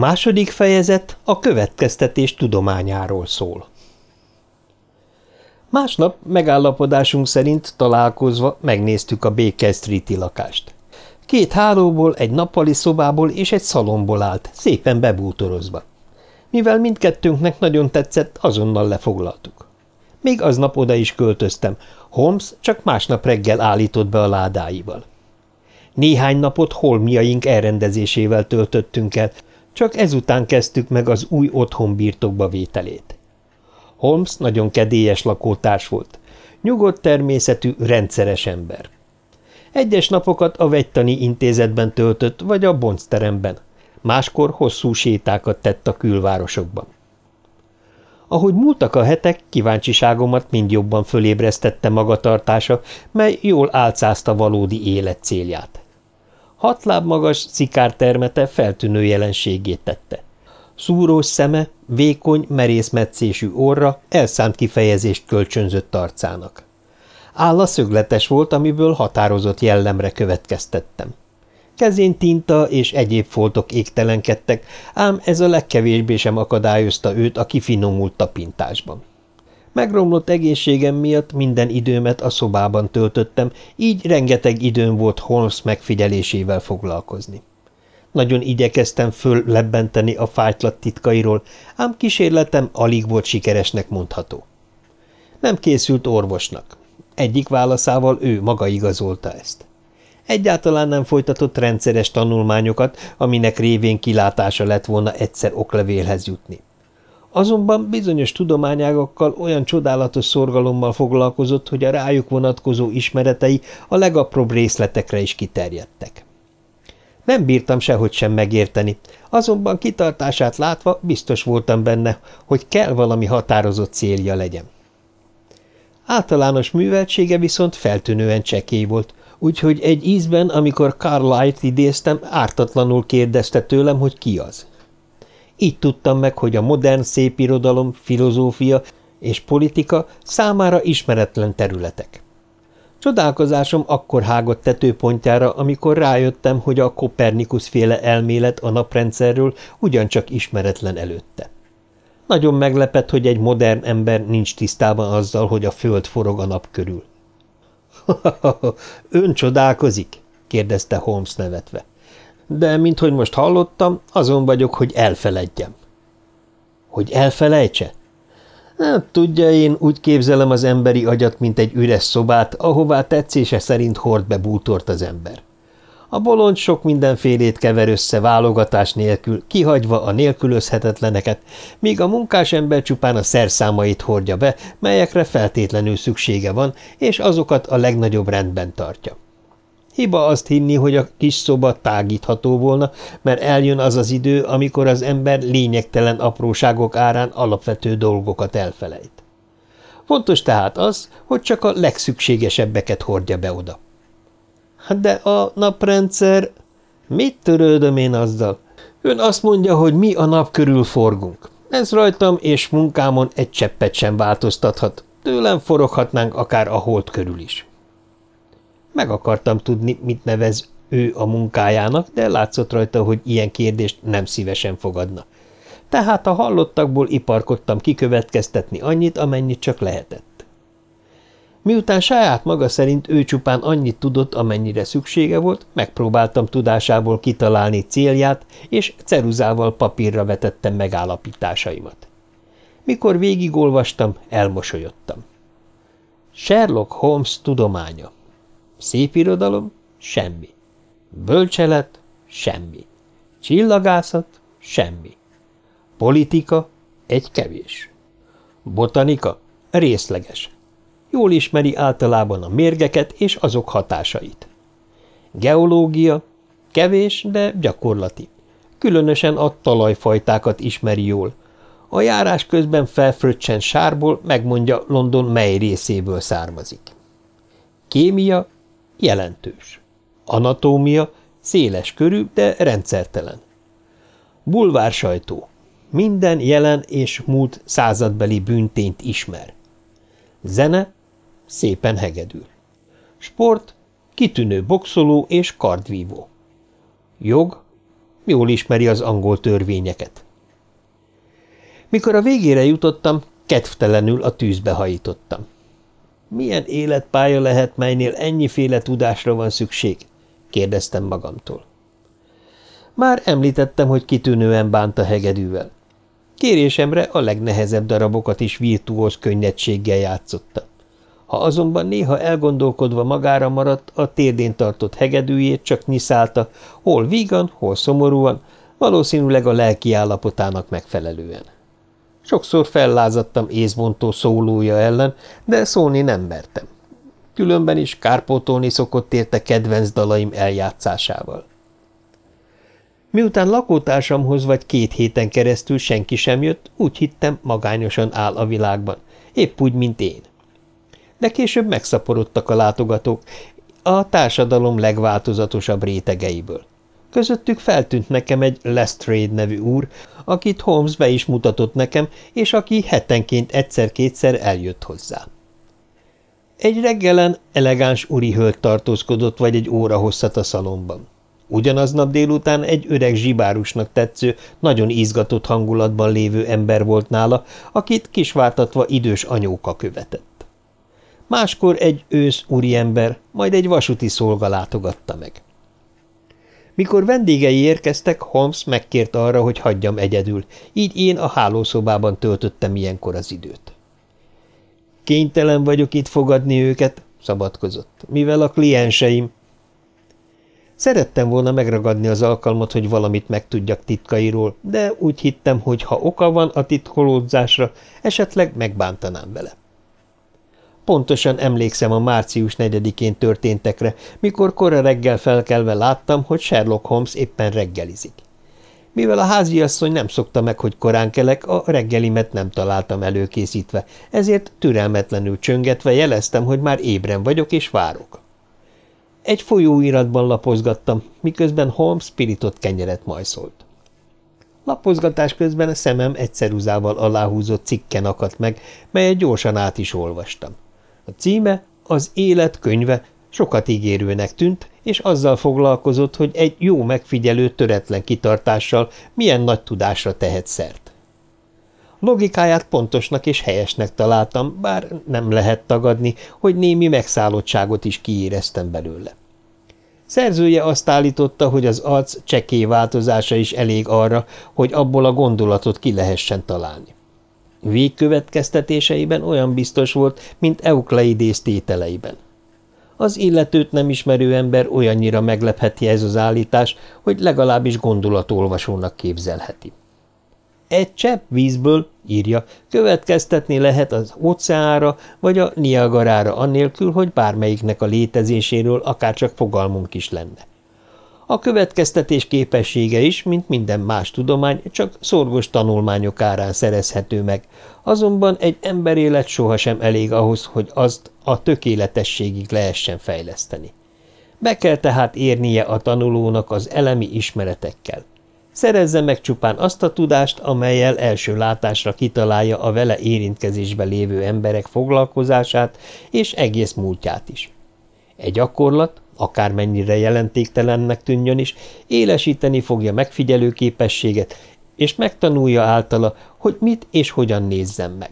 második fejezet a következtetés tudományáról szól. Másnap megállapodásunk szerint találkozva megnéztük a Baker Street-i lakást. Két hálóból, egy nappali szobából és egy szalomból állt, szépen bebútorozva. Mivel mindkettőnknek nagyon tetszett, azonnal lefoglaltuk. Még aznap oda is költöztem, Holmes csak másnap reggel állított be a ládáival. Néhány napot holmiaink elrendezésével töltöttünk el, csak ezután kezdtük meg az új otthon birtokba vételét. Holmes nagyon kedélyes lakótárs volt, nyugodt természetű, rendszeres ember. Egyes napokat a vegytani intézetben töltött, vagy a boncteremben, máskor hosszú sétákat tett a külvárosokban. Ahogy múltak a hetek, kíváncsiságomat mind jobban fölébresztette magatartása, mely jól álcázta valódi élet célját. Hat láb magas szikártermete feltűnő jelenségét tette. Szúrós szeme, vékony, merészmetszésű orra elszánt kifejezést kölcsönzött arcának. Álla szögletes volt, amiből határozott jellemre következtettem. Kezén tinta és egyéb foltok égtelenkedtek, ám ez a legkevésbé sem akadályozta őt a kifinomult tapintásban. Megromlott egészségem miatt minden időmet a szobában töltöttem, így rengeteg időm volt Holmes megfigyelésével foglalkozni. Nagyon igyekeztem föllebbenteni a fájtlat titkairól, ám kísérletem alig volt sikeresnek mondható. Nem készült orvosnak. Egyik válaszával ő maga igazolta ezt. Egyáltalán nem folytatott rendszeres tanulmányokat, aminek révén kilátása lett volna egyszer oklevélhez jutni. Azonban bizonyos tudományágakkal olyan csodálatos szorgalommal foglalkozott, hogy a rájuk vonatkozó ismeretei a legapróbb részletekre is kiterjedtek. Nem bírtam sehogy sem megérteni, azonban kitartását látva biztos voltam benne, hogy kell valami határozott célja legyen. Általános műveltsége viszont feltűnően csekély volt, úgyhogy egy ízben, amikor Carlyle-t idéztem, ártatlanul kérdezte tőlem, hogy ki az. Így tudtam meg, hogy a modern szépirodalom, filozófia és politika számára ismeretlen területek. Csodálkozásom akkor hágott tetőpontjára, amikor rájöttem, hogy a Kopernikus féle elmélet a naprendszerről ugyancsak ismeretlen előtte. Nagyon meglepett, hogy egy modern ember nincs tisztában azzal, hogy a föld forog a nap körül. – Ön csodálkozik? – kérdezte Holmes nevetve. – De, minthogy most hallottam, azon vagyok, hogy elfeledjem. – Hogy elfelejtse? Hát, tudja, én úgy képzelem az emberi agyat, mint egy üres szobát, ahová tetszése szerint hord be bútort az ember. A bolond sok mindenfélét kever össze válogatás nélkül, kihagyva a nélkülözhetetleneket, míg a munkás ember csupán a szerszámait hordja be, melyekre feltétlenül szüksége van, és azokat a legnagyobb rendben tartja. Hiba azt hinni, hogy a kis szoba tágítható volna, mert eljön az az idő, amikor az ember lényegtelen apróságok árán alapvető dolgokat elfelejt. Fontos tehát az, hogy csak a legszükségesebbeket hordja be oda. Hát de a naprendszer... Mit törődöm én azzal? Ön azt mondja, hogy mi a nap körül forgunk. Ez rajtam és munkámon egy cseppet sem változtathat. Tőlem foroghatnánk akár a hold körül is. Meg akartam tudni, mit nevez ő a munkájának, de látszott rajta, hogy ilyen kérdést nem szívesen fogadna. Tehát a hallottakból iparkodtam kikövetkeztetni annyit, amennyit csak lehetett. Miután saját maga szerint ő csupán annyit tudott, amennyire szüksége volt, megpróbáltam tudásából kitalálni célját, és ceruzával papírra vetettem megállapításaimat. Mikor végigolvastam, elmosolyodtam. Sherlock Holmes tudománya. Szépirodalom? Semmi. Bölcselet? Semmi. Csillagászat? Semmi. Politika? Egy kevés. Botanika? Részleges Jól ismeri általában a mérgeket és azok hatásait. Geológia kevés, de gyakorlati. Különösen a talajfajtákat ismeri jól. A járás közben felfröccsen sárból megmondja London mely részéből származik. Kémia jelentős. Anatómia széles körű, de rendszertelen. Bulvár sajtó. Minden jelen és múlt századbeli bűntényt ismer. Zene szépen hegedül. Sport, kitűnő boxoló és kardvívó. Jog, jól ismeri az angol törvényeket. Mikor a végére jutottam, kedvtelenül a tűzbe hajítottam. Milyen életpálya lehet, melynél ennyiféle tudásra van szükség? kérdeztem magamtól. Már említettem, hogy kitűnően bánt a hegedűvel. Kérésemre a legnehezebb darabokat is virtuóz könnyedséggel játszotta. Ha azonban néha elgondolkodva magára maradt, a térdén tartott hegedűjét csak nyiszálta, hol vígan, hol szomorúan, valószínűleg a lelki állapotának megfelelően. Sokszor fellázadtam észbontó szólója ellen, de szólni nem mertem. Különben is kárpótolni szokott érte kedvenc dalaim eljátszásával. Miután lakótársamhoz vagy két héten keresztül senki sem jött, úgy hittem, magányosan áll a világban, épp úgy, mint én. De később megszaporodtak a látogatók, a társadalom legváltozatosabb rétegeiből. Közöttük feltűnt nekem egy Lestrade nevű úr, akit Holmes be is mutatott nekem, és aki hetenként egyszer-kétszer eljött hozzá. Egy reggelen elegáns úri hölgy tartózkodott vagy egy óra hosszat a szalomban. Ugyanaznap délután egy öreg zsibárusnak tetsző, nagyon izgatott hangulatban lévő ember volt nála, akit kisvártatva idős anyóka követett. Máskor egy ősz úriember, majd egy vasúti szolga látogatta meg. Mikor vendégei érkeztek, Holmes megkért arra, hogy hagyjam egyedül, így én a hálószobában töltöttem ilyenkor az időt. Kénytelen vagyok itt fogadni őket, szabadkozott, mivel a klienseim... Szerettem volna megragadni az alkalmat, hogy valamit megtudjak titkairól, de úgy hittem, hogy ha oka van a titkolódzásra, esetleg megbántanám vele. Pontosan emlékszem a március 4-én történtekre, mikor kora reggel felkelve láttam, hogy Sherlock Holmes éppen reggelizik. Mivel a háziasszony nem szokta meg, hogy korán kelek, a reggelimet nem találtam előkészítve, ezért türelmetlenül csöngetve jeleztem, hogy már ébren vagyok és várok. Egy folyóiratban lapozgattam, miközben Holmes spiritot kenyeret majszolt. Lapozgatás közben a szemem egy ceruzával aláhúzott cikken akadt meg, melyet gyorsan át is olvastam. A címe, az élet könyve sokat ígérőnek tűnt, és azzal foglalkozott, hogy egy jó megfigyelő töretlen kitartással milyen nagy tudásra tehet szert. Logikáját pontosnak és helyesnek találtam, bár nem lehet tagadni, hogy némi megszállottságot is kiéreztem belőle. Szerzője azt állította, hogy az arc csekély változása is elég arra, hogy abból a gondolatot ki lehessen találni. Végkövetkeztetéseiben olyan biztos volt, mint Eukleidész tételeiben. Az illetőt nem ismerő ember olyannyira meglepheti ez az állítás, hogy legalábbis gondolatolvasónak képzelheti. Egy csepp vízből, írja, következtetni lehet az óceánra vagy a Niagarára annélkül, hogy bármelyiknek a létezéséről akárcsak fogalmunk is lenne. A következtetés képessége is, mint minden más tudomány, csak szorgos tanulmányok árán szerezhető meg, azonban egy emberélet sohasem elég ahhoz, hogy azt a tökéletességig lehessen fejleszteni. Be kell tehát érnie a tanulónak az elemi ismeretekkel. Szerezze meg csupán azt a tudást, amelyel első látásra kitalálja a vele érintkezésbe lévő emberek foglalkozását és egész múltját is. Egy gyakorlat, akármennyire jelentéktelennek tűnjön is, élesíteni fogja megfigyelő képességet, és megtanulja általa, hogy mit és hogyan nézzen meg.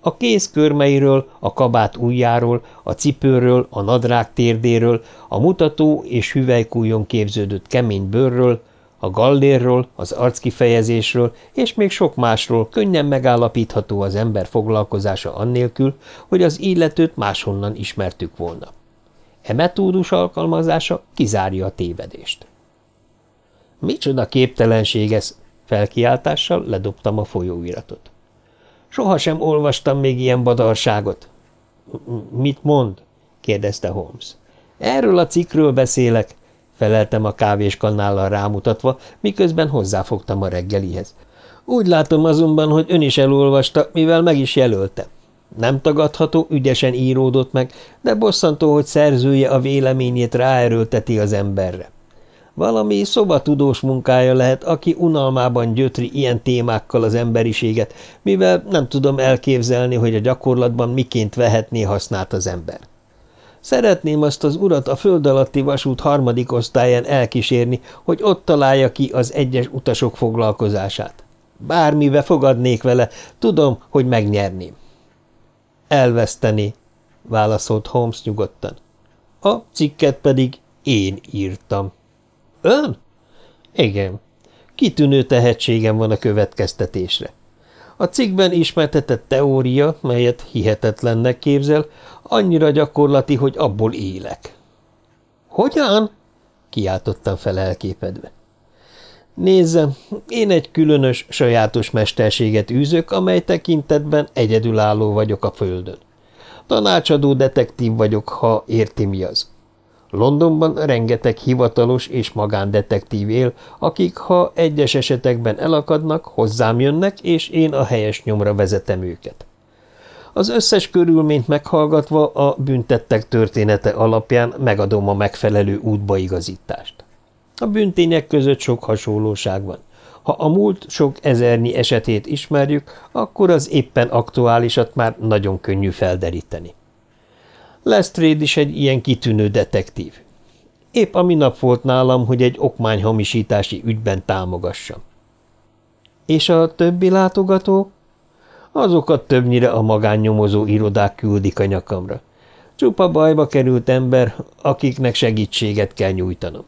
A kéz körmeiről, a kabát ujjáról, a cipőről, a nadrág térdéről, a mutató és hüvelykújon képződött kemény bőrről, a gallérről, az arckifejezésről és még sok másról könnyen megállapítható az ember foglalkozása annélkül, hogy az illetőt máshonnan ismertük volna. E metódus alkalmazása kizárja a tévedést. Micsoda képtelenség ez! Felkiáltással ledobtam a folyóiratot. Sohasem olvastam még ilyen badarságot. – Mit mond? – kérdezte Holmes. – Erről a cikkről beszélek – feleltem a kávéskannállal rámutatva, miközben hozzáfogtam a reggelihez. Úgy látom azonban, hogy ön is elolvasta, mivel meg is jelölte. Nem tagadható, ügyesen íródott meg, de bosszantó, hogy szerzője a véleményét ráerőlteti az emberre. Valami szobatudós munkája lehet, aki unalmában gyötri ilyen témákkal az emberiséget, mivel nem tudom elképzelni, hogy a gyakorlatban miként vehetné hasznát az ember. Szeretném azt az urat a föld alatti vasút harmadik osztályán elkísérni, hogy ott találja ki az egyes utasok foglalkozását. Bármibe fogadnék vele, tudom, hogy megnyerném. Elveszteni, válaszolt Holmes nyugodtan. A cikket pedig én írtam. Ön? Igen. Kitűnő tehetségem van a következtetésre. A cikkben ismertetett teória, melyet hihetetlennek képzel, annyira gyakorlati, hogy abból élek. Hogyan? kiáltottam fel elképedve. Nézzem, én egy különös, sajátos mesterséget űzök, amely tekintetben egyedülálló vagyok a földön. Tanácsadó detektív vagyok, ha érti mi az. Londonban rengeteg hivatalos és magándetektív él, akik, ha egyes esetekben elakadnak, hozzám jönnek, és én a helyes nyomra vezetem őket. Az összes körülményt meghallgatva a büntettek története alapján megadom a megfelelő útbaigazítást. A büntények között sok hasonlóság van. Ha a múlt sok ezernyi esetét ismerjük, akkor az éppen aktuálisat már nagyon könnyű felderíteni. Lestrade is egy ilyen kitűnő detektív. Épp a minap volt nálam, hogy egy okmányhamisítási ügyben támogassam. És a többi látogató? Azokat többnyire a magánnyomozó irodák küldik a nyakamra. Csupa bajba került ember, akiknek segítséget kell nyújtanom.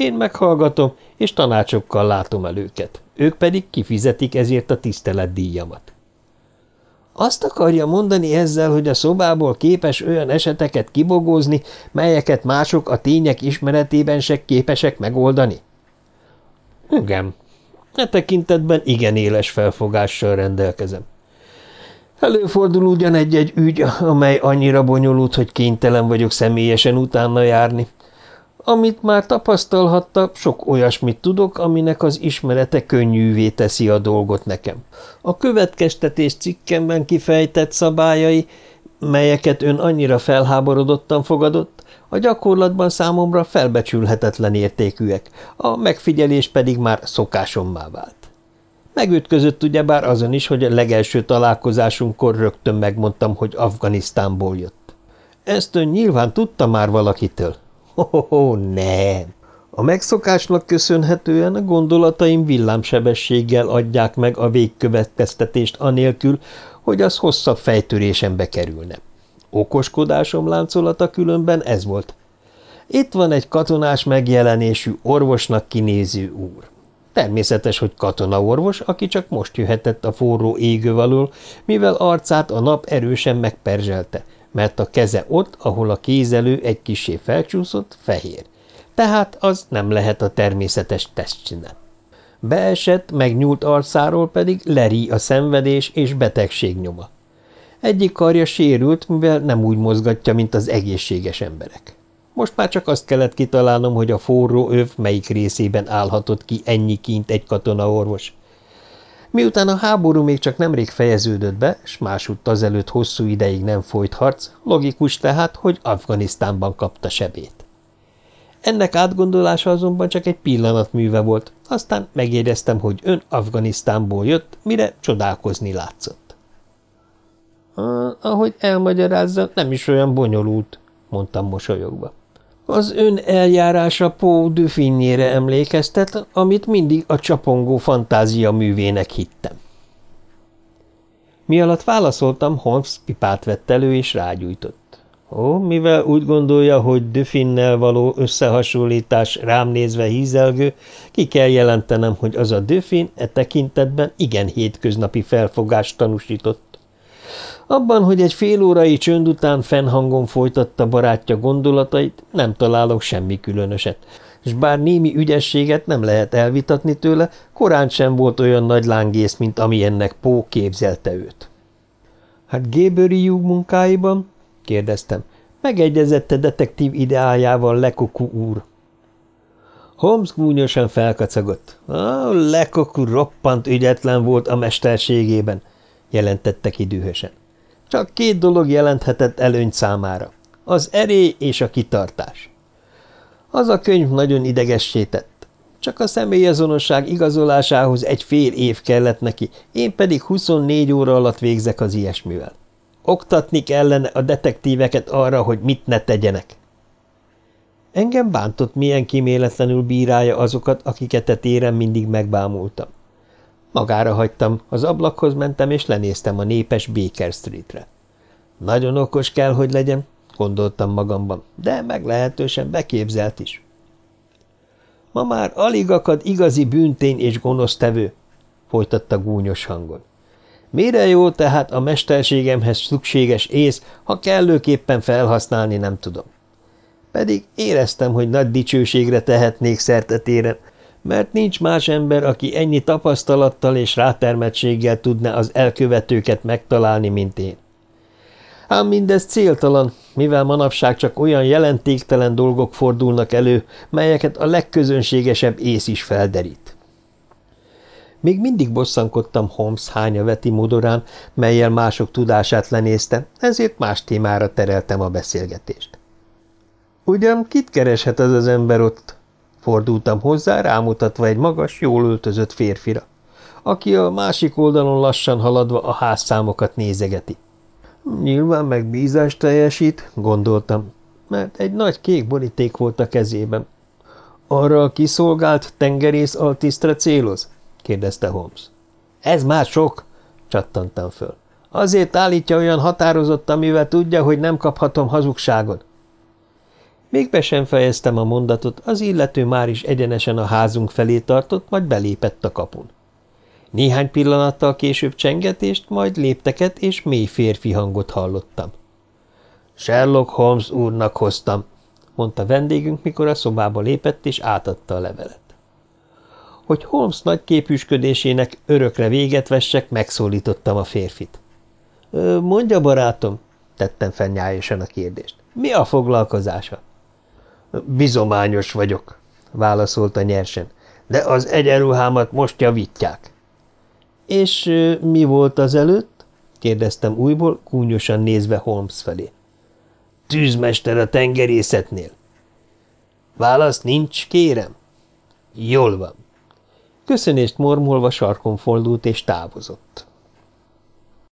Én meghallgatom, és tanácsokkal látom el őket. Ők pedig kifizetik ezért a tiszteletdíjamat. Azt akarja mondani ezzel, hogy a szobából képes olyan eseteket kibogózni, melyeket mások a tények ismeretében se képesek megoldani? Igen. E tekintetben igen éles felfogással rendelkezem. Előfordul ugyan egy-egy ügy, amely annyira bonyolult, hogy kénytelen vagyok személyesen utána járni, amit már tapasztalhatta, sok olyasmit tudok, aminek az ismerete könnyűvé teszi a dolgot nekem. A következtetés cikkemben kifejtett szabályai, melyeket ön annyira felháborodottan fogadott, a gyakorlatban számomra felbecsülhetetlen értékűek, a megfigyelés pedig már szokásommá vált. Megütközött ugyebár azon is, hogy a legelső találkozásunkkor rögtön megmondtam, hogy Afganisztánból jött. Ezt ön nyilván tudta már valakitől, Oh, nem! A megszokásnak köszönhetően a gondolataim villámsebességgel adják meg a végkövetkeztetést anélkül, hogy az hosszabb fejtörésembe kerülne. Okoskodásom láncolata különben ez volt. Itt van egy katonás megjelenésű, orvosnak kinéző úr. Természetes, hogy katonaorvos, aki csak most jöhetett a forró égő alól, mivel arcát a nap erősen megperzselte, mert a keze ott, ahol a kézelő egy kisé felcsúszott, fehér. Tehát az nem lehet a természetes testcsine. Beesett, megnyúlt arcáról pedig leri a szenvedés és betegség nyoma. Egyik karja sérült, mivel nem úgy mozgatja, mint az egészséges emberek. Most már csak azt kellett kitalálnom, hogy a forró öv melyik részében állhatott ki ennyi kint egy katonaorvos. Miután a háború még csak nemrég fejeződött be, s másutt azelőtt hosszú ideig nem folyt harc, logikus tehát, hogy Afganisztánban kapta sebét. Ennek átgondolása azonban csak egy pillanat műve volt, aztán megjegyeztem, hogy ön Afganisztánból jött, mire csodálkozni látszott. Ah, ahogy elmagyarázza, nem is olyan bonyolult, mondtam mosolyogva. Az ön eljárása Pó Dufinnyére emlékeztet, amit mindig a csapongó fantázia művének hittem. Mi alatt válaszoltam, Holmes pipát vett elő és rágyújtott. Ó, mivel úgy gondolja, hogy Düfinnel való összehasonlítás rám nézve hízelgő, ki kell jelentenem, hogy az a Düfin e tekintetben igen hétköznapi felfogást tanúsított. Abban, hogy egy fél órai csönd után fennhangon folytatta barátja gondolatait, nem találok semmi különöset, és bár némi ügyességet nem lehet elvitatni tőle, korán sem volt olyan nagy lángész, mint ami ennek Pó képzelte őt. – Hát Géböri Júg munkáiban? – kérdeztem. – Megegyezette detektív ideájával Lekoku úr. Holmes gúnyosan felkacagott. A Lekoku roppant ügyetlen volt a mesterségében, jelentette ki dühösen. Csak két dolog jelenthetett előnyt számára, az erély és a kitartás. Az a könyv nagyon idegessé tett. Csak a személyazonosság igazolásához egy fél év kellett neki, én pedig 24 óra alatt végzek az ilyesmivel. Oktatni kellene a detektíveket arra, hogy mit ne tegyenek. Engem bántott, milyen kiméletlenül bírálja azokat, akiket a téren mindig megbámultam. Magára hagytam, az ablakhoz mentem, és lenéztem a népes Baker Streetre. Nagyon okos kell, hogy legyen, gondoltam magamban, de meglehetősen beképzelt is. Ma már alig akad igazi bűntény és gonosztevő, folytatta gúnyos hangon. Mire jó tehát a mesterségemhez szükséges ész, ha kellőképpen felhasználni nem tudom. Pedig éreztem, hogy nagy dicsőségre tehetnék szertetéren, mert nincs más ember, aki ennyi tapasztalattal és rátermettséggel tudna az elkövetőket megtalálni, mint én. Ám mindez céltalan, mivel manapság csak olyan jelentéktelen dolgok fordulnak elő, melyeket a legközönségesebb ész is felderít. Még mindig bosszankodtam Holmes hányaveti modorán, melyel mások tudását lenézte, ezért más témára tereltem a beszélgetést. Ugyan kit kereshet az az ember ott? Fordultam hozzá, rámutatva egy magas, jól öltözött férfira, aki a másik oldalon lassan haladva a házszámokat nézegeti. Nyilván megbízást teljesít, gondoltam, mert egy nagy kék boríték volt a kezében. Arra a kiszolgált tengerész altisztre céloz? kérdezte Holmes. Ez már sok, csattantam föl. Azért állítja olyan határozott, amivel tudja, hogy nem kaphatom hazugságot. Még be sem fejeztem a mondatot, az illető már is egyenesen a házunk felé tartott, majd belépett a kapun. Néhány pillanattal később csengetést, majd lépteket és mély férfi hangot hallottam. Sherlock Holmes úrnak hoztam, mondta vendégünk, mikor a szobába lépett és átadta a levelet. Hogy Holmes nagy képüsködésének örökre véget vessek, megszólítottam a férfit. – Mondja, barátom, tettem fennyájosan a kérdést. Mi a foglalkozása? Bizományos vagyok, válaszolta nyersen, de az egyenruhámat most javítják. És mi volt az előtt? kérdeztem újból, kúnyosan nézve Holmes felé. Tűzmester a tengerészetnél. Válasz nincs, kérem? Jól van. Köszönést mormolva sarkon fordult és távozott.